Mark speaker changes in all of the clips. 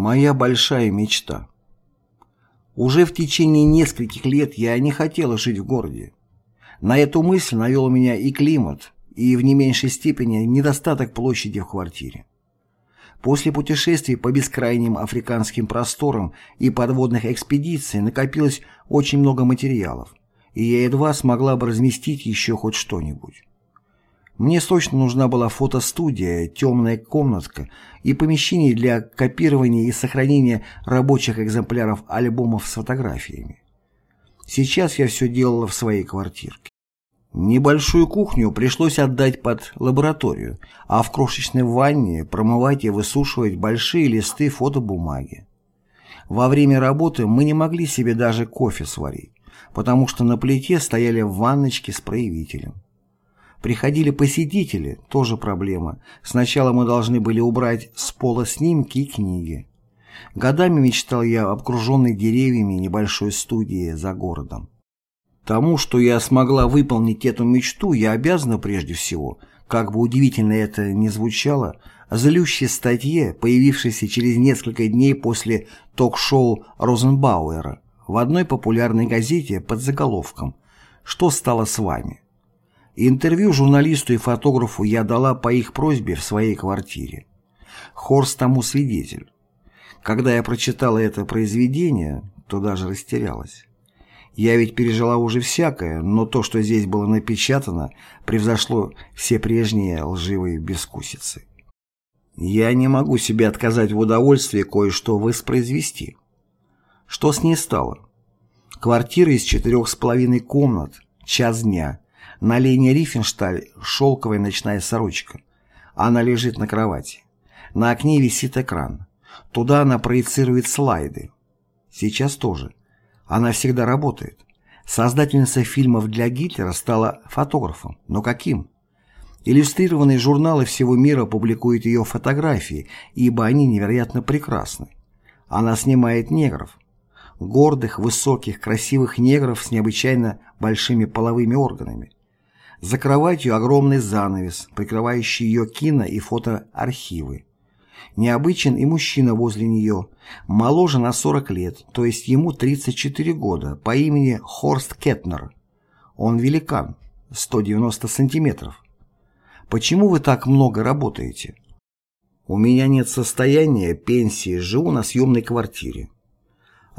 Speaker 1: Моя большая мечта. Уже в течение нескольких лет я не хотела жить в городе. На эту мысль навел меня и климат, и в не меньшей степени недостаток площади в квартире. После путешествий по бескрайним африканским просторам и подводных экспедиций накопилось очень много материалов, и я едва смогла бы разместить еще хоть что-нибудь. Мне срочно нужна была фотостудия, темная комнатка и помещение для копирования и сохранения рабочих экземпляров альбомов с фотографиями. Сейчас я все делала в своей квартирке. Небольшую кухню пришлось отдать под лабораторию, а в крошечной ванне промывать и высушивать большие листы фотобумаги. Во время работы мы не могли себе даже кофе сварить, потому что на плите стояли ванночки с проявителем. Приходили посетители, тоже проблема. Сначала мы должны были убрать с пола снимки и книги. Годами мечтал я окруженной деревьями небольшой студии за городом. Тому, что я смогла выполнить эту мечту, я обязана прежде всего, как бы удивительно это ни звучало, злющей статье, появившейся через несколько дней после ток-шоу Розенбауэра в одной популярной газете под заголовком «Что стало с вами?». Интервью журналисту и фотографу я дала по их просьбе в своей квартире. Хорст тому свидетель. Когда я прочитала это произведение, то даже растерялась. Я ведь пережила уже всякое, но то, что здесь было напечатано, превзошло все прежние лживые бескусицы. Я не могу себе отказать в удовольствии кое-что воспроизвести. Что с ней стало? Квартира из четырех с половиной комнат, час дня, на Лене Рифеншталь шелковая ночная сорочка. Она лежит на кровати. На окне висит экран. Туда она проецирует слайды. Сейчас тоже. Она всегда работает. Создательница фильмов для Гитлера стала фотографом. Но каким? Иллюстрированные журналы всего мира публикуют ее фотографии, ибо они невероятно прекрасны. Она снимает негров. Гордых, высоких, красивых негров с необычайно большими половыми органами. За кроватью огромный занавес, прикрывающий ее кино- и фотоархивы. Необычен и мужчина возле нее, моложе на 40 лет, то есть ему 34 года, по имени Хорст Кетнер. Он великан, 190 сантиметров. Почему вы так много работаете? У меня нет состояния, пенсии, живу на съемной квартире.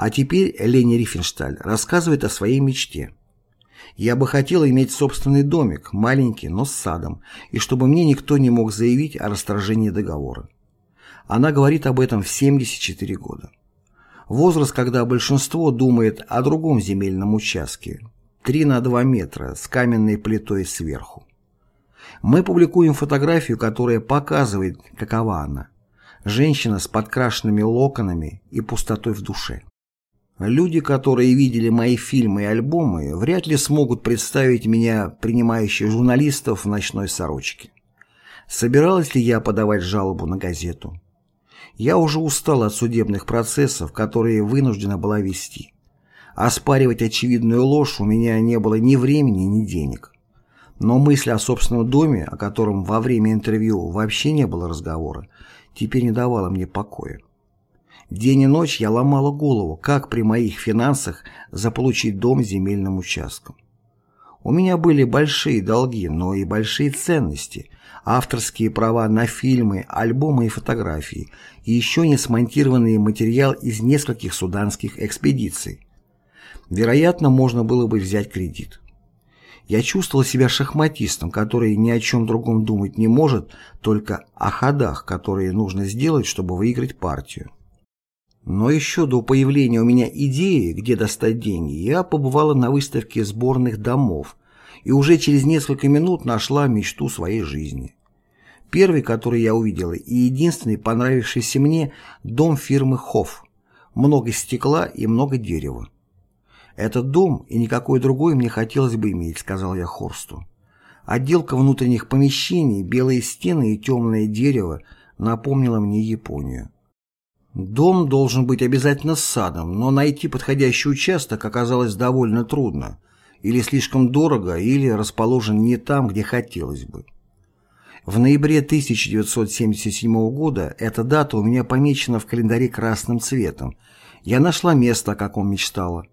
Speaker 1: А теперь Лени Рифеншталь рассказывает о своей мечте. Я бы хотела иметь собственный домик, маленький, но с садом, и чтобы мне никто не мог заявить о расторжении договора. Она говорит об этом в 74 года. Возраст, когда большинство думает о другом земельном участке. 3 на 2 метра, с каменной плитой сверху. Мы публикуем фотографию, которая показывает, какова она. Женщина с подкрашенными локонами и пустотой в душе. Люди, которые видели мои фильмы и альбомы, вряд ли смогут представить меня принимающей журналистов в ночной сорочке. Собиралась ли я подавать жалобу на газету? Я уже устал от судебных процессов, которые вынуждена была вести. Оспаривать очевидную ложь у меня не было ни времени, ни денег. Но мысль о собственном доме, о котором во время интервью вообще не было разговора, теперь не давала мне покоя. День и ночь я ломала голову, как при моих финансах заполучить дом с земельным участком. У меня были большие долги, но и большие ценности, авторские права на фильмы, альбомы и фотографии, и еще не смонтированный материал из нескольких суданских экспедиций. Вероятно, можно было бы взять кредит. Я чувствовал себя шахматистом, который ни о чем другом думать не может, только о ходах, которые нужно сделать, чтобы выиграть партию. Но еще до появления у меня идеи, где достать деньги, я побывала на выставке сборных домов и уже через несколько минут нашла мечту своей жизни. Первый, который я увидела, и единственный, понравившийся мне, дом фирмы Хофф. Много стекла и много дерева. «Этот дом и никакой другой мне хотелось бы иметь», — сказал я Хорсту. Отделка внутренних помещений, белые стены и темное дерево напомнила мне Японию. Дом должен быть обязательно с садом, но найти подходящий участок оказалось довольно трудно, или слишком дорого, или расположен не там, где хотелось бы. В ноябре 1977 года эта дата у меня помечена в календаре красным цветом. Я нашла место, о каком мечтала.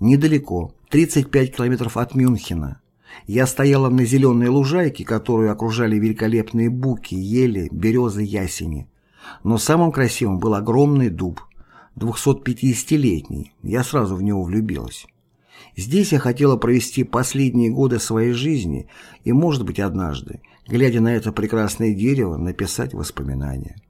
Speaker 1: Недалеко, 35 километров от Мюнхена. Я стояла на зеленой лужайке, которую окружали великолепные буки, ели, березы, ясени. Но самым красивым был огромный дуб, 250-летний. Я сразу в него влюбилась. Здесь я хотела провести последние годы своей жизни и, может быть, однажды, глядя на это прекрасное дерево, написать воспоминания.